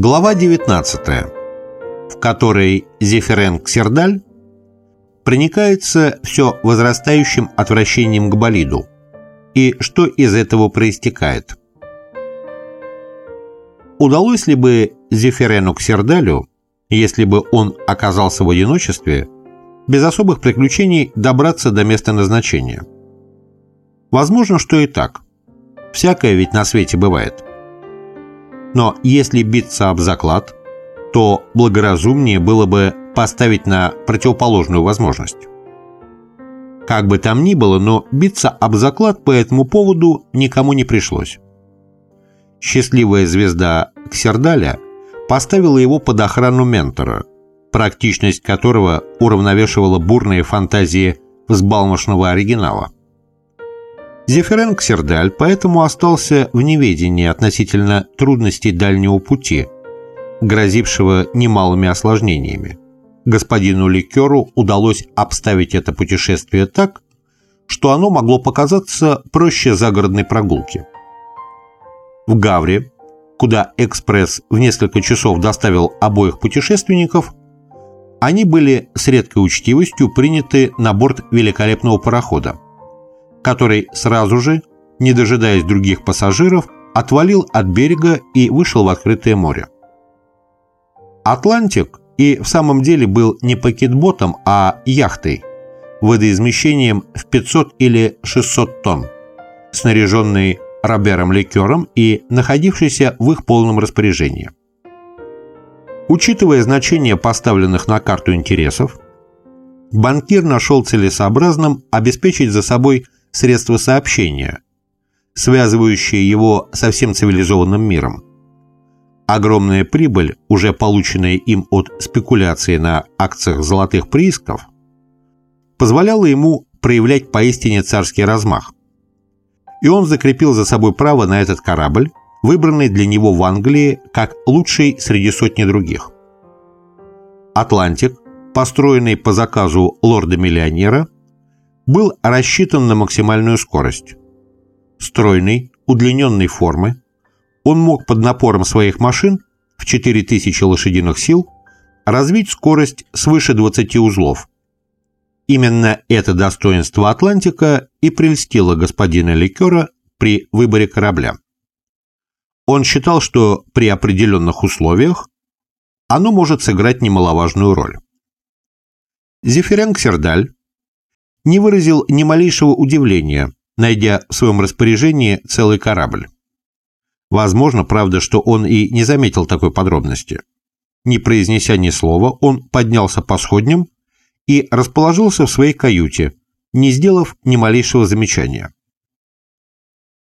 Глава 19, в которой Зефирен Ксердаль проникается все возрастающим отвращением к болиду, и что из этого проистекает. Удалось ли бы Зефирену Ксердалю, если бы он оказался в одиночестве, без особых приключений добраться до места назначения? Возможно, что и так. Всякое ведь на свете бывает. Но если биться об заклад, то благоразумнее было бы поставить на противоположную возможность. Как бы там ни было, но биться об заклад по этому поводу никому не пришлось. Счастливая звезда Ксердаля поставила его под охрану ментора, практичность которого уравновешивала бурные фантазии взбалмошного оригинала – Зефирен Ксердаль поэтому остался в неведении относительно трудностей дальнего пути, грозившего немалыми осложнениями. Господину Ликеру удалось обставить это путешествие так, что оно могло показаться проще загородной прогулки. В Гавре, куда экспресс в несколько часов доставил обоих путешественников, они были с редкой учтивостью приняты на борт великолепного парохода – который сразу же, не дожидаясь других пассажиров, отвалил от берега и вышел в открытое море. «Атлантик» и в самом деле был не пакетботом, а яхтой, водоизмещением в 500 или 600 тонн, снаряженной Робером Ликером и находившейся в их полном распоряжении. Учитывая значение поставленных на карту интересов, банкир нашел целесообразным обеспечить за собой средства сообщения, связывающие его со всем цивилизованным миром. Огромная прибыль, уже полученная им от спекуляции на акциях золотых приисков, позволяла ему проявлять поистине царский размах. И он закрепил за собой право на этот корабль, выбранный для него в Англии как лучший среди сотни других. «Атлантик», построенный по заказу лорда-миллионера, был рассчитан на максимальную скорость. Стройный, удлиненной формы, он мог под напором своих машин в 4000 лошадиных сил развить скорость свыше 20 узлов. Именно это достоинство Атлантика и прельстило господина Ликера при выборе корабля. Он считал, что при определенных условиях оно может сыграть немаловажную роль. Зефирен Ксердаль не выразил ни малейшего удивления, найдя в своем распоряжении целый корабль. Возможно, правда, что он и не заметил такой подробности. Не произнеся ни слова, он поднялся по сходням и расположился в своей каюте, не сделав ни малейшего замечания.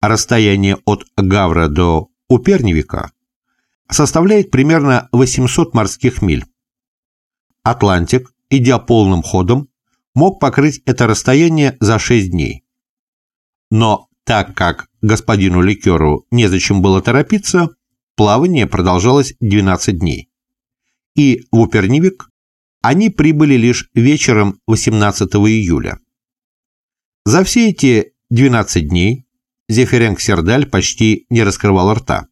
Расстояние от Гавра до Уперневика составляет примерно 800 морских миль. Атлантик, идя полным ходом, мог покрыть это расстояние за 6 дней. Но так как господину Ликеру незачем было торопиться, плавание продолжалось 12 дней. И в Упернивик они прибыли лишь вечером 18 июля. За все эти 12 дней Зефиренк Сердаль почти не раскрывал рта.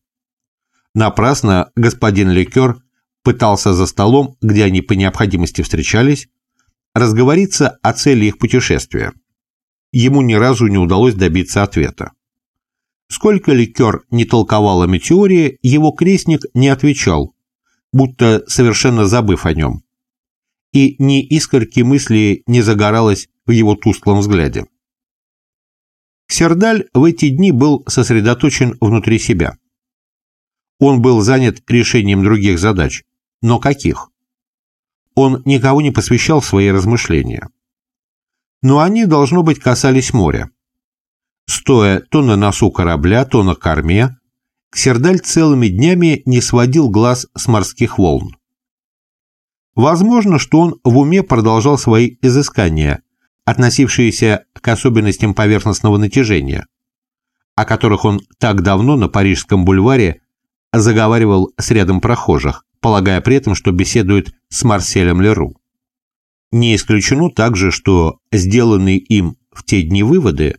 Напрасно господин Ликер пытался за столом, где они по необходимости встречались, разговориться о цели их путешествия. Ему ни разу не удалось добиться ответа. Сколько ликер не толковал о метеоре, его крестник не отвечал, будто совершенно забыв о нем. И ни искорки мысли не загоралось в его тусклом взгляде. Сердаль в эти дни был сосредоточен внутри себя. Он был занят решением других задач, но каких? Он никого не посвящал свои размышления. Но они, должно быть, касались моря. Стоя то на носу корабля, то на корме, Ксердаль целыми днями не сводил глаз с морских волн. Возможно, что он в уме продолжал свои изыскания, относившиеся к особенностям поверхностного натяжения, о которых он так давно на Парижском бульваре заговаривал с рядом прохожих, полагая при этом, что беседует с Марселем Леру. Не исключено также, что сделанные им в те дни выводы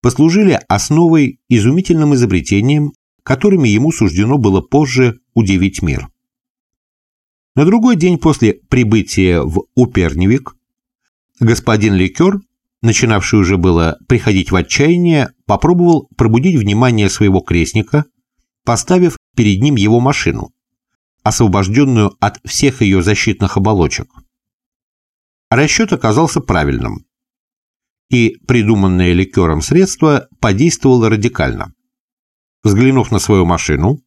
послужили основой изумительным изобретением, которыми ему суждено было позже удивить мир. На другой день после прибытия в Уперневик господин Ликер, начинавший уже было приходить в отчаяние, попробовал пробудить внимание своего крестника, поставив перед ним его машину, освобожденную от всех ее защитных оболочек. Расчет оказался правильным, и придуманное ликером средство подействовало радикально. Взглянув на свою машину,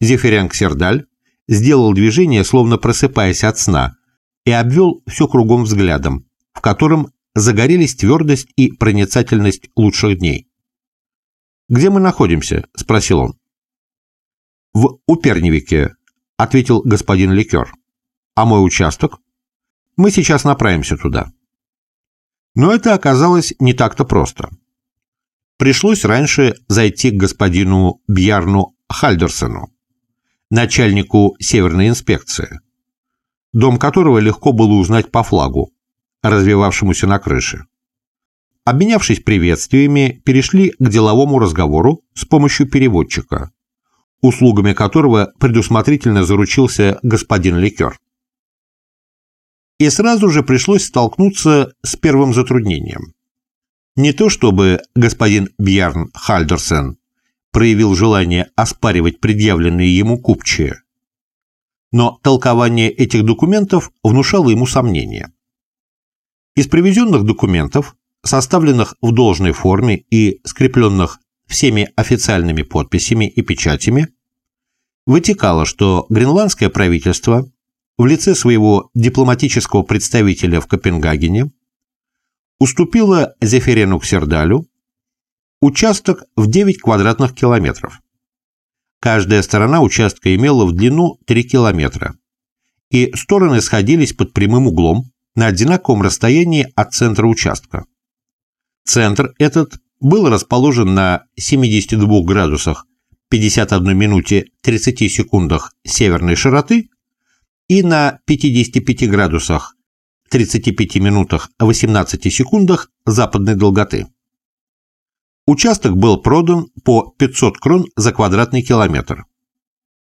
Зефирянг Сердаль сделал движение, словно просыпаясь от сна, и обвел все кругом взглядом, в котором загорелись твердость и проницательность лучших дней. «Где мы находимся?» – спросил он. «В Уперневике», – ответил господин Ликер. «А мой участок?» «Мы сейчас направимся туда». Но это оказалось не так-то просто. Пришлось раньше зайти к господину Бьярну Хальдерсону, начальнику Северной инспекции, дом которого легко было узнать по флагу, развивавшемуся на крыше. Обменявшись приветствиями, перешли к деловому разговору с помощью переводчика, услугами которого предусмотрительно заручился господин Ликер. И сразу же пришлось столкнуться с первым затруднением. Не то чтобы господин Бьярн Хальдерсен проявил желание оспаривать предъявленные ему купчие, но толкование этих документов внушало ему сомнения. Из привезенных документов, составленных в должной форме и скрепленных всеми официальными подписями и печатями, вытекало, что гренландское правительство в лице своего дипломатического представителя в Копенгагене уступило Зефирену Ксердалю участок в 9 квадратных километров. Каждая сторона участка имела в длину 3 километра, и стороны сходились под прямым углом на одинаковом расстоянии от центра участка. Центр этот был расположен на 72 градусах 51 минуте 30 секундах северной широты и на 55 градусах 35 минутах 18 секундах западной долготы. Участок был продан по 500 крон за квадратный километр.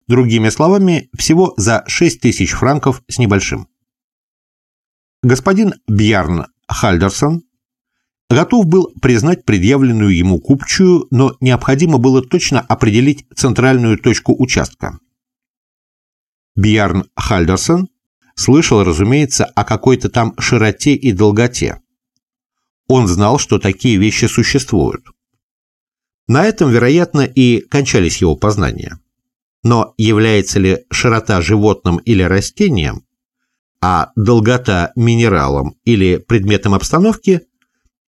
Другими словами, всего за 6 тысяч франков с небольшим господин Бьярн Хальдерсон готов был признать предъявленную ему купчую, но необходимо было точно определить центральную точку участка. Бьярн Хальдерсон слышал, разумеется, о какой-то там широте и долготе. Он знал, что такие вещи существуют. На этом, вероятно, и кончались его познания. Но является ли широта животным или растением, а долгота минералом или предметом обстановки,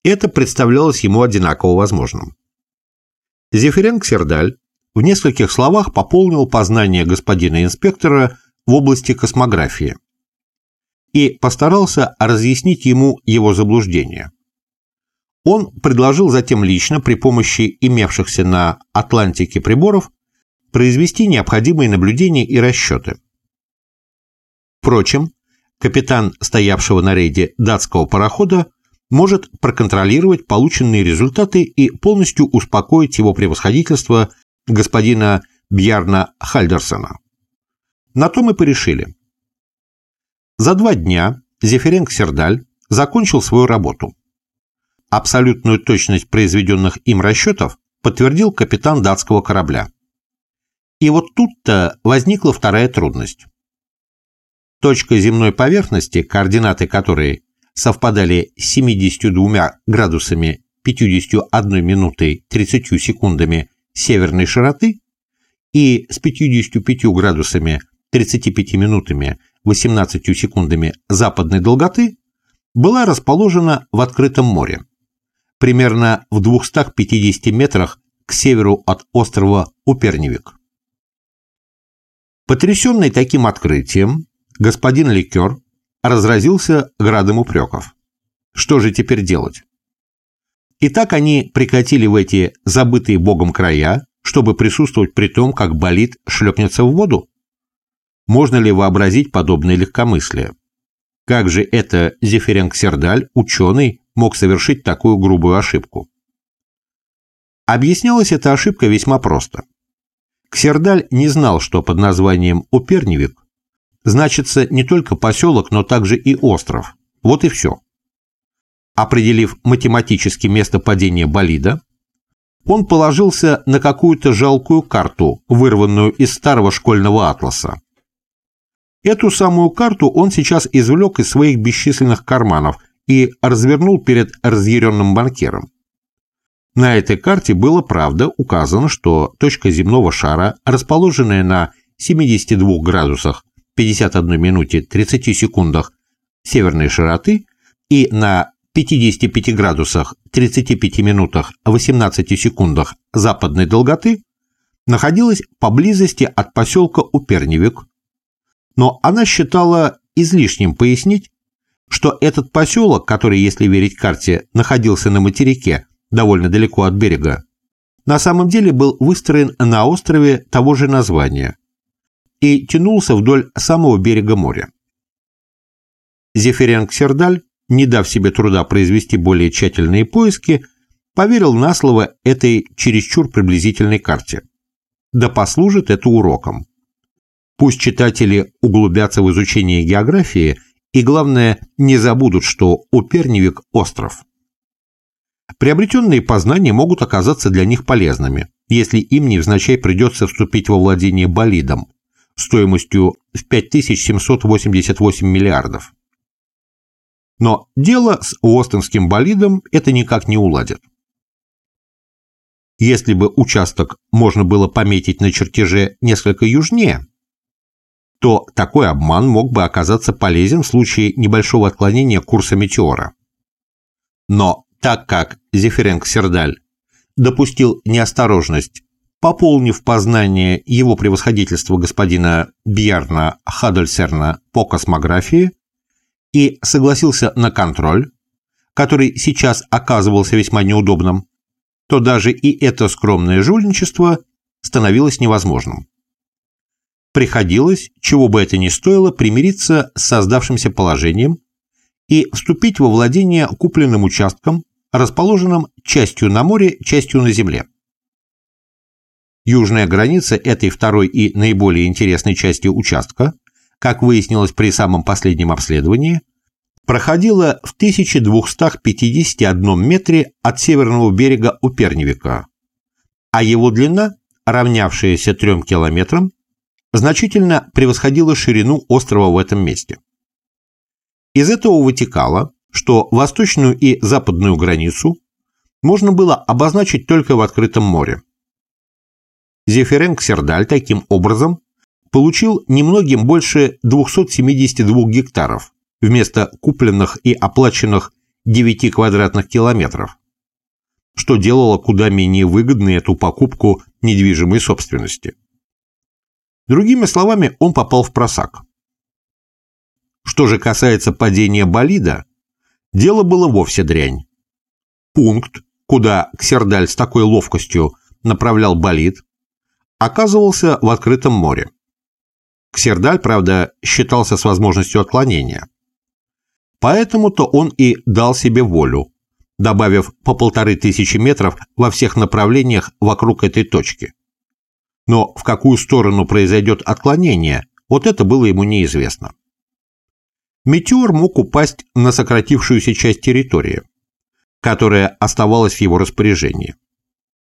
это представлялось ему одинаково возможным. Зефиренко Сердаль в нескольких словах пополнил познание господина инспектора в области космографии и постарался разъяснить ему его заблуждение. Он предложил затем лично при помощи имевшихся на Атлантике приборов произвести необходимые наблюдения и расчеты. Впрочем, капитан стоявшего на рейде датского парохода может проконтролировать полученные результаты и полностью успокоить его превосходительство господина Бьярна Хальдерсона. На то мы порешили. За два дня Зефиренк Сердаль закончил свою работу. Абсолютную точность произведенных им расчетов подтвердил капитан датского корабля. И вот тут-то возникла вторая трудность. Точка земной поверхности, координаты которой совпадали с 72 градусами 51 минутой 30 секундами северной широты и с 55 градусами 35 минутами 18 секундами западной долготы, была расположена в открытом море, примерно в 250 метрах к северу от острова Уперневик. Потрясенный таким открытием, господин Ликер разразился градом упреков. Что же теперь делать? И так они прикатили в эти забытые богом края, чтобы присутствовать при том, как болид шлепнется в воду? Можно ли вообразить подобное легкомыслие? Как же это Зефиренк Сердаль, ученый, мог совершить такую грубую ошибку? Объяснялась эта ошибка весьма просто. Ксердаль не знал, что под названием Уперневик значится не только поселок, но также и остров. Вот и все. Определив математически место падения болида, он положился на какую-то жалкую карту, вырванную из старого школьного атласа. Эту самую карту он сейчас извлек из своих бесчисленных карманов и развернул перед разъяренным банкиром. На этой карте было, правда, указано, что точка земного шара, расположенная на 72 градусах 51 минуте 30 секундах северной широты и на 55 градусах 35 минутах 18 секундах западной долготы, находилась поблизости от поселка Уперневик, но она считала излишним пояснить, что этот поселок, который, если верить карте, находился на материке, довольно далеко от берега, на самом деле был выстроен на острове того же названия и тянулся вдоль самого берега моря. Зефиренг Сердаль, не дав себе труда произвести более тщательные поиски, поверил на слово этой чересчур приблизительной карте. Да послужит это уроком. Пусть читатели углубятся в изучение географии и, главное, не забудут, что Уперневик – остров. Приобретенные познания могут оказаться для них полезными, если им невзначай придется вступить во владение болидом стоимостью в 5788 миллиардов. Но дело с Уостонским болидом это никак не уладит. Если бы участок можно было пометить на чертеже несколько южнее, то такой обман мог бы оказаться полезен в случае небольшого отклонения курса метеора. Но так как Зефиренко Сердаль допустил неосторожность, пополнив познание его превосходительства господина Бьярна Хадальсерна по космографии и согласился на контроль, который сейчас оказывался весьма неудобным, то даже и это скромное жульничество становилось невозможным. Приходилось, чего бы это ни стоило, примириться с создавшимся положением и вступить во владение купленным участком, расположенным частью на море, частью на земле. Южная граница этой второй и наиболее интересной части участка, как выяснилось при самом последнем обследовании, проходила в 1251 метре от северного берега Уперневика, а его длина, равнявшаяся 3 километрам, значительно превосходила ширину острова в этом месте. Из этого вытекало, что восточную и западную границу можно было обозначить только в открытом море. Зефиренк Сердаль таким образом получил немногим больше 272 гектаров вместо купленных и оплаченных 9 квадратных километров, что делало куда менее выгодной эту покупку недвижимой собственности. Другими словами, он попал в просак. Что же касается падения болида, дело было вовсе дрянь. Пункт, куда Ксердаль с такой ловкостью направлял болид, оказывался в открытом море. Ксердаль, правда, считался с возможностью отклонения. Поэтому-то он и дал себе волю, добавив по полторы тысячи метров во всех направлениях вокруг этой точки. Но в какую сторону произойдет отклонение, вот это было ему неизвестно. Метеор мог упасть на сократившуюся часть территории, которая оставалась в его распоряжении.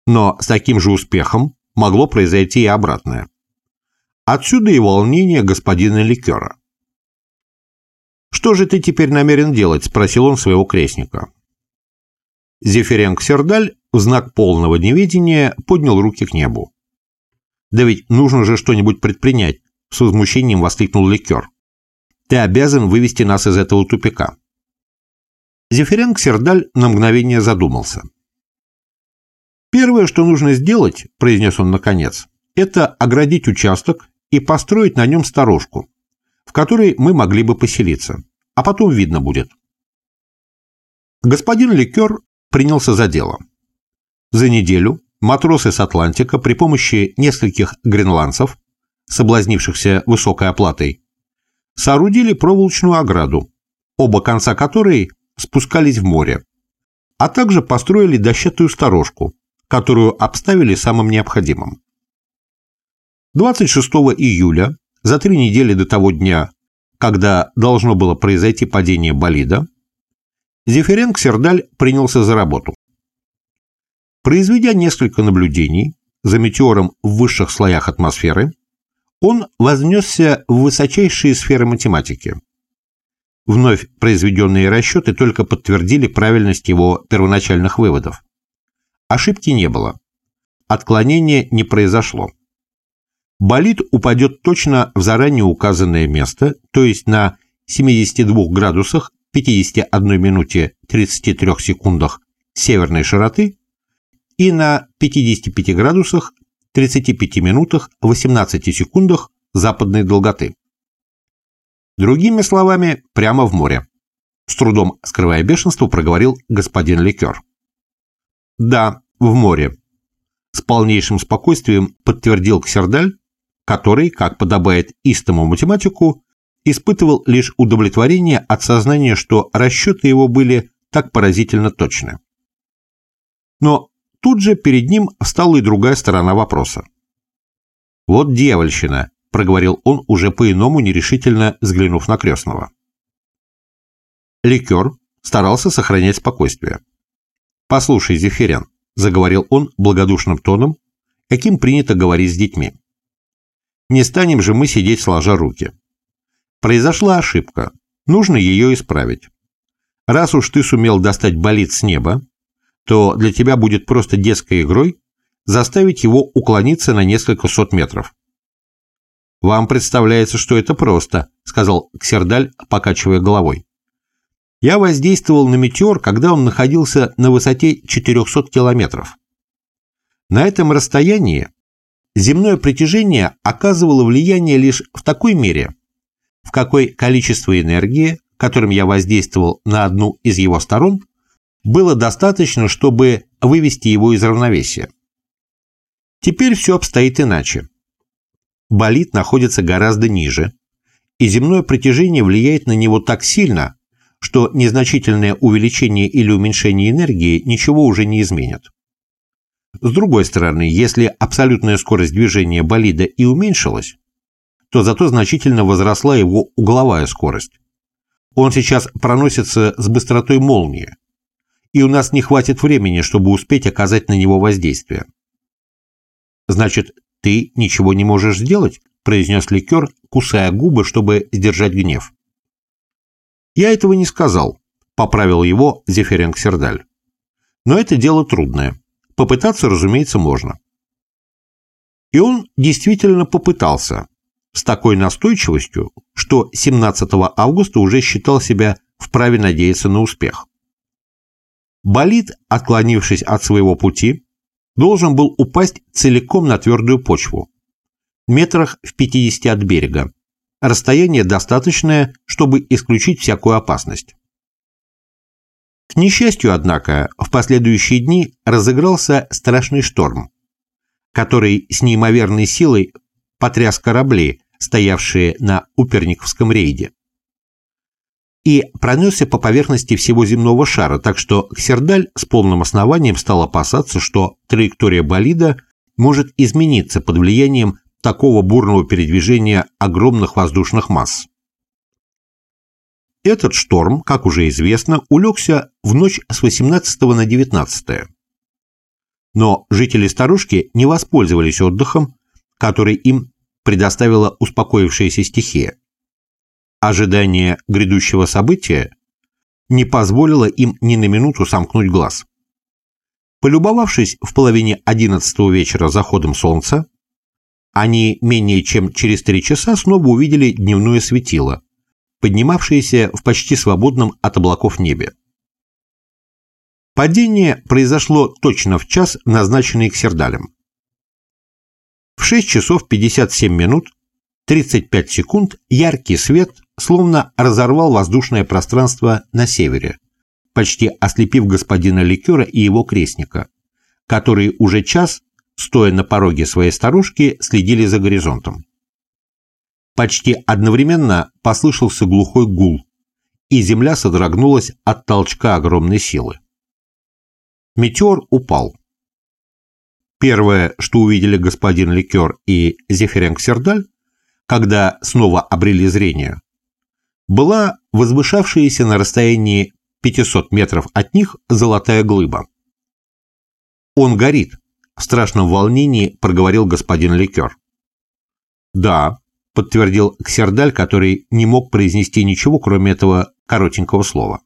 Но с таким же успехом могло произойти и обратное. Отсюда и волнение господина Ликера. «Что же ты теперь намерен делать?» – спросил он своего крестника. Зефиренко Сердаль в знак полного неведения поднял руки к небу. «Да ведь нужно же что-нибудь предпринять», – с возмущением воскликнул Ликер. «Ты обязан вывести нас из этого тупика». Зефиренко Сердаль на мгновение задумался. «Первое, что нужно сделать, — произнес он наконец, — это оградить участок и построить на нем сторожку, в которой мы могли бы поселиться, а потом видно будет». Господин Ликер принялся за дело. За неделю матросы с Атлантика при помощи нескольких гренландцев, соблазнившихся высокой оплатой, соорудили проволочную ограду, оба конца которой спускались в море, а также построили дощатую сторожку, которую обставили самым необходимым. 26 июля, за три недели до того дня, когда должно было произойти падение болида, Зефиренко Сердаль принялся за работу. Произведя несколько наблюдений за метеором в высших слоях атмосферы, он вознесся в высочайшие сферы математики. Вновь произведенные расчеты только подтвердили правильность его первоначальных выводов. Ошибки не было. Отклонения не произошло. Болид упадет точно в заранее указанное место, то есть на 72 градусах 51 минуте 33 секундах северной широты и на 55 градусах 35 минутах 18 секундах западной долготы. Другими словами, прямо в море. С трудом скрывая бешенство, проговорил господин Ликер. Да, в море. С полнейшим спокойствием подтвердил Ксердаль, который, как подобает истому математику, испытывал лишь удовлетворение от сознания, что расчеты его были так поразительно точны. Но тут же перед ним встала и другая сторона вопроса. «Вот дьявольщина», — проговорил он уже по-иному, нерешительно взглянув на крестного. Ликер старался сохранять спокойствие. «Послушай, Зефирян», — заговорил он благодушным тоном, каким принято говорить с детьми. «Не станем же мы сидеть сложа руки. Произошла ошибка, нужно ее исправить. Раз уж ты сумел достать болид с неба, то для тебя будет просто детской игрой заставить его уклониться на несколько сот метров. «Вам представляется, что это просто», — сказал Ксердаль, покачивая головой. «Я воздействовал на метеор, когда он находился на высоте 400 километров. На этом расстоянии земное притяжение оказывало влияние лишь в такой мере, в какой количество энергии, которым я воздействовал на одну из его сторон, было достаточно, чтобы вывести его из равновесия. Теперь все обстоит иначе. Болид находится гораздо ниже, и земное притяжение влияет на него так сильно, что незначительное увеличение или уменьшение энергии ничего уже не изменит. С другой стороны, если абсолютная скорость движения болида и уменьшилась, то зато значительно возросла его угловая скорость. Он сейчас проносится с быстротой молнии, и у нас не хватит времени, чтобы успеть оказать на него воздействие. Значит, ты ничего не можешь сделать? произнес ликер, кусая губы, чтобы сдержать гнев. Я этого не сказал, поправил его Зефиренг Сердаль. Но это дело трудное. Попытаться, разумеется, можно. И он действительно попытался, с такой настойчивостью, что 17 августа уже считал себя вправе надеяться на успех. Болид, отклонившись от своего пути, должен был упасть целиком на твердую почву, метрах в 50 от берега, расстояние достаточное, чтобы исключить всякую опасность. К несчастью, однако, в последующие дни разыгрался страшный шторм, который с неимоверной силой потряс корабли, стоявшие на Уперниковском рейде и пронесся по поверхности всего земного шара, так что Ксердаль с полным основанием стал опасаться, что траектория болида может измениться под влиянием такого бурного передвижения огромных воздушных масс. Этот шторм, как уже известно, улегся в ночь с 18 на 19. Но жители старушки не воспользовались отдыхом, который им предоставила успокоившаяся стихия. Ожидание грядущего события не позволило им ни на минуту сомкнуть глаз. Полюбовавшись в половине одиннадцатого вечера заходом солнца, они менее чем через три часа снова увидели дневное светило, поднимавшееся в почти свободном от облаков небе. Падение произошло точно в час, назначенный Ксердалем. В 6 часов 57 минут 35 секунд яркий свет словно разорвал воздушное пространство на севере, почти ослепив господина Ликера и его крестника, которые уже час, стоя на пороге своей старушки, следили за горизонтом. Почти одновременно послышался глухой гул, и земля содрогнулась от толчка огромной силы. Метеор упал. Первое, что увидели господин Ликер и Зефиренг Сердаль, когда снова обрели зрение, была возвышавшаяся на расстоянии 500 метров от них золотая глыба. «Он горит», – в страшном волнении проговорил господин Ликер. «Да», – подтвердил Ксердаль, который не мог произнести ничего, кроме этого коротенького слова.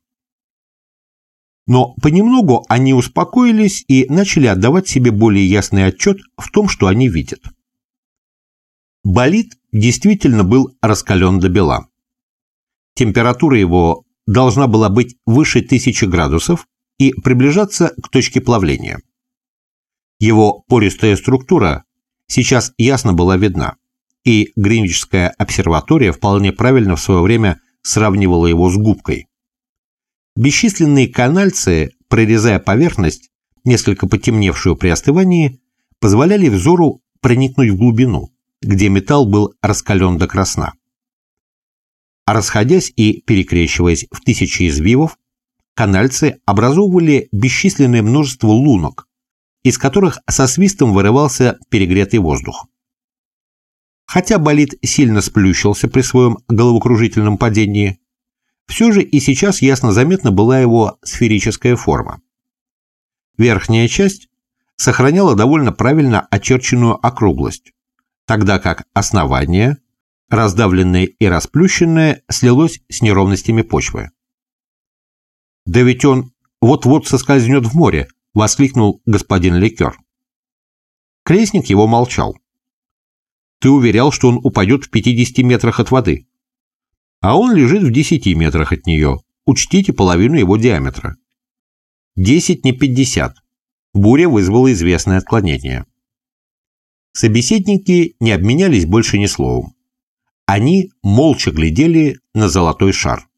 Но понемногу они успокоились и начали отдавать себе более ясный отчет в том, что они видят. Болид действительно был раскален до бела. Температура его должна была быть выше 1000 градусов и приближаться к точке плавления. Его пористая структура сейчас ясно была видна, и Гринвичская обсерватория вполне правильно в свое время сравнивала его с губкой. Бесчисленные канальцы, прорезая поверхность, несколько потемневшую при остывании, позволяли взору проникнуть в глубину, где металл был раскален до красна. А расходясь и перекрещиваясь в тысячи извивов, канальцы образовывали бесчисленное множество лунок, из которых со свистом вырывался перегретый воздух. Хотя болид сильно сплющился при своем головокружительном падении, все же и сейчас ясно заметна была его сферическая форма. Верхняя часть сохраняла довольно правильно очерченную округлость, тогда как основание, раздавленное и расплющенное, слилось с неровностями почвы. «Да ведь он вот-вот соскользнет в море!» — воскликнул господин Ликер. Крестник его молчал. «Ты уверял, что он упадет в 50 метрах от воды а он лежит в 10 метрах от нее. Учтите половину его диаметра. 10 не 50. Буря вызвала известное отклонение. Собеседники не обменялись больше ни словом. Они молча глядели на золотой шар.